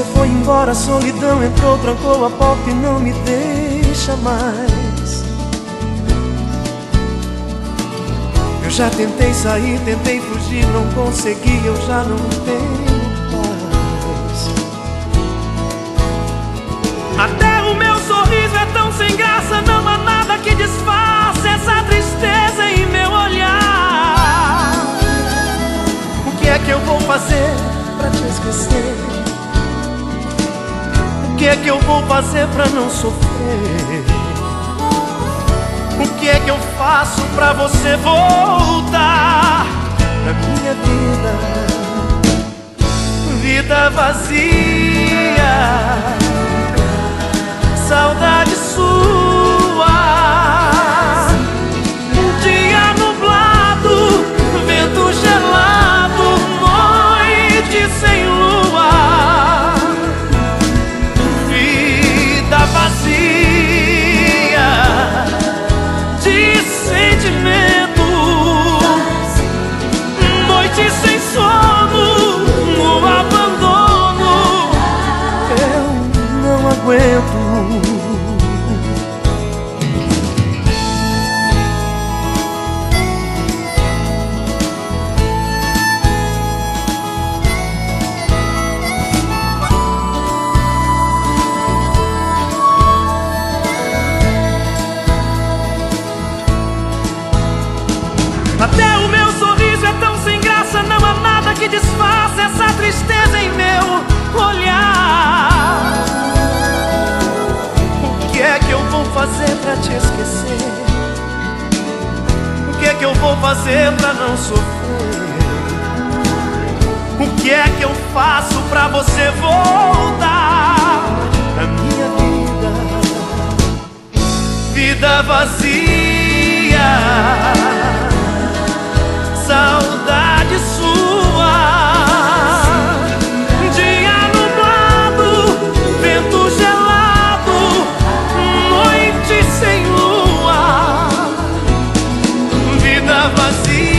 você foi embora, a solidão entrou, trancou a porta e não me deixa mais. Eu já tentei sair, tentei fugir, não consegui, eu já não tenho paz. Até o meu sorriso é tão sem graça, não há nada que disfarce essa tristeza em meu olhar. O que é que eu vou fazer pra te esquecer? Que é que eu vou fazer pra não sofrer? O que é que eu faço pra você voltar pra minha vida? Vida vazia, disfarce essa tristeza em meu olhar. O que é que eu vou fazer pra te esquecer? O que é que eu vou fazer pra não sofrer? O que é que eu faço pra você voltar pra minha vida? Vida vazia. Noite